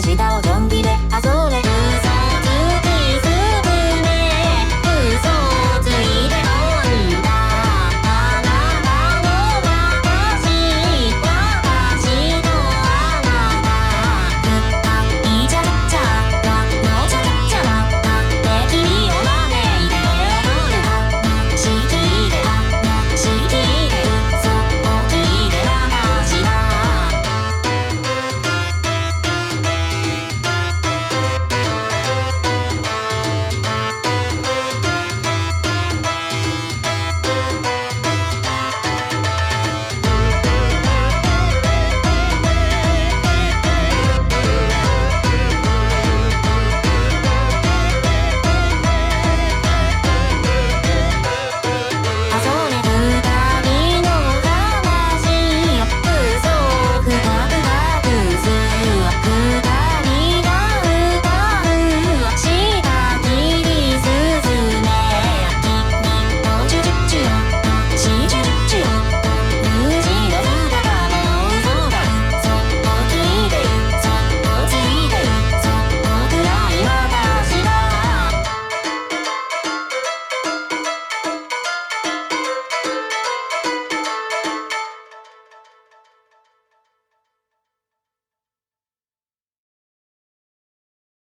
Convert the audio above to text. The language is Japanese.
して時代をンビ